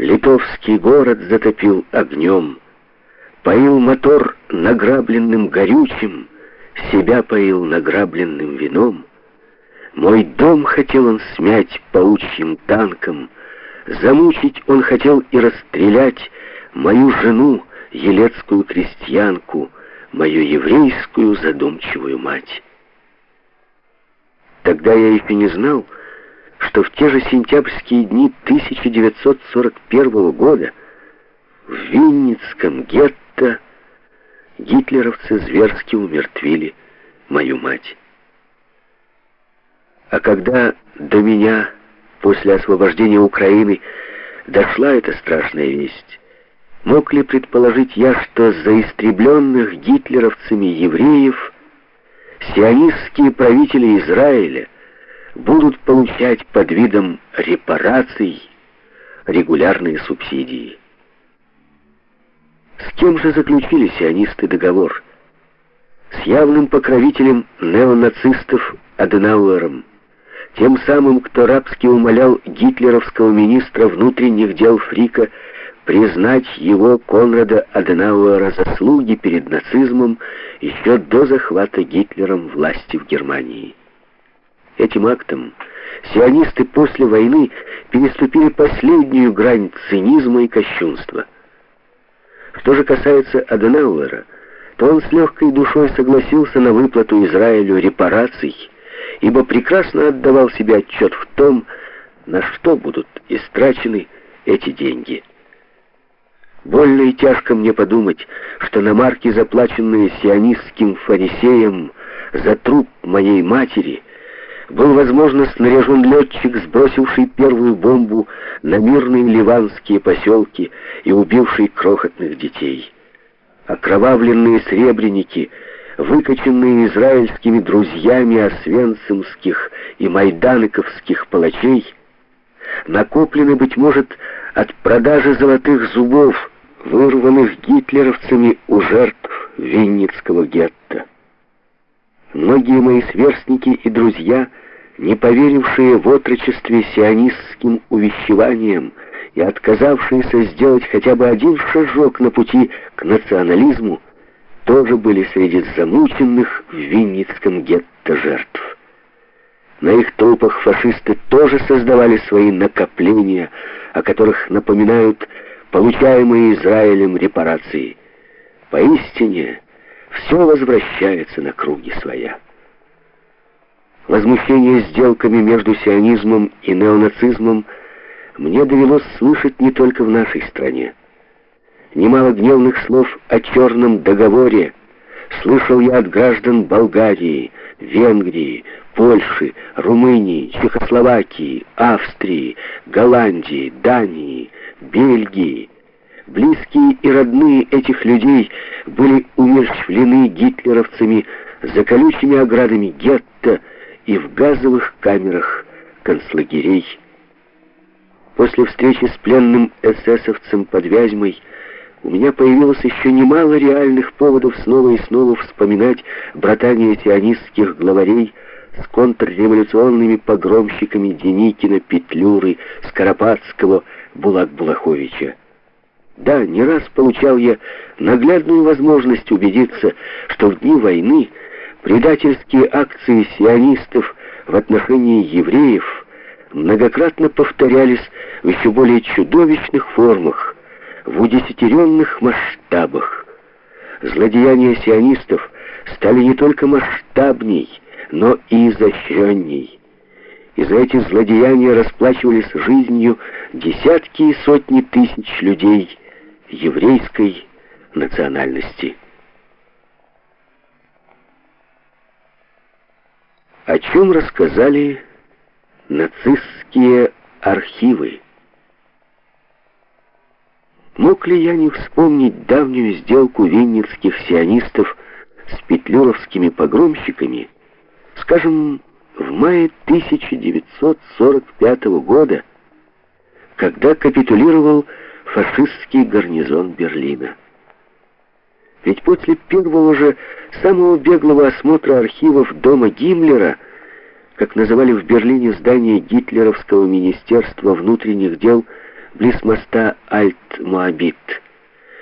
Литовский город затопил огнем, Поил мотор награбленным горючим, Себя поил награбленным вином. Мой дом хотел он смять паучьим танком, Замучить он хотел и расстрелять Мою жену, елецкую крестьянку, Мою еврейскую задумчивую мать. Тогда я еще не знал, что в те же сентябрьские дни 1941 года в Винницком гетто гитлеровцы зверски умертвили мою мать. А когда до меня после освобождения Украины дошла эта страшная весть, мог ли предположить я, что за истребленных гитлеровцами евреев сионистские правители Израиля будут получать под видом репараций регулярные субсидии. С кем же заключили сионисты договор? С явным покровителем неонацистов Аденауэром, тем самым, кто рабски умолял гитлеровского министра внутренних дел Фрика признать его, Конрада Аденауэра, заслуги перед нацизмом еще до захвата Гитлером власти в Германии. Этим актом сионисты после войны переступили последнюю грань цинизма и кощунства. Что же касается Аденауэра, то он с легкой душой согласился на выплату Израилю репараций, ибо прекрасно отдавал себе отчет в том, на что будут истрачены эти деньги. Больно и тяжко мне подумать, что на марки, заплаченные сионистским фарисеем за труп моей матери, был, возможно, снаряжен летчик, сбросивший первую бомбу на мирные ливанские поселки и убивший крохотных детей. Окровавленные сребреники, выкаченные израильскими друзьями освенцимских и майданыковских палачей, накоплены, быть может, от продажи золотых зубов, вырванных гитлеровцами у жертв Винницкого гетто. Многие мои сверстники и друзья, не поверившие в отрочестве сионистским увещеваниям и отказавшиеся сделать хотя бы один шажок на пути к национализму, тоже были среди замученных в Винницком гетто жертв. На их трупах фашисты тоже создавали свои накопления, о которых напоминают получаемые Израилем репарации. Поистине, все возвращается на круги своя. Возмущение сделками между сионизмом и неонацизмом мне довелось слышать не только в нашей стране. Немало гневных слов о черном договоре слышал я от граждан Болгарии, Венгрии, Польши, Румынии, Чехословакии, Австрии, Голландии, Дании, Бельгии, Близкие и родные этих людей были умерщвлены гитлеровцами за колючими оградами гетто и в газовых камерах концлагерей. После встречи с пленным эсэсовцем под Вязьмой у меня появилось еще немало реальных поводов снова и снова вспоминать братание сионистских главарей с контрреволюционными погромщиками Деникина, Петлюры, Скоропадского, Булак-Булаховича. Да, не раз получал я наглядную возможность убедиться, что в дни войны предательские акции сионистов в отношении евреев многократно повторялись в еще более чудовищных формах, в удесятеренных масштабах. Злодеяния сионистов стали не только масштабней, но и изощренней. И за эти злодеяния расплачивались жизнью десятки и сотни тысяч людей, еврейской национальности. О чем рассказали нацистские архивы? Мог ли я не вспомнить давнюю сделку винницких сионистов с петлюровскими погромщиками, скажем, в мае 1945 года, когда капитулировал фашистский гарнизон Берлина. Ведь после первого же самого беглого осмотра архивов дома Гиммлера, как называли в Берлине здание гитлеровского министерства внутренних дел близ моста Альт-Моабит.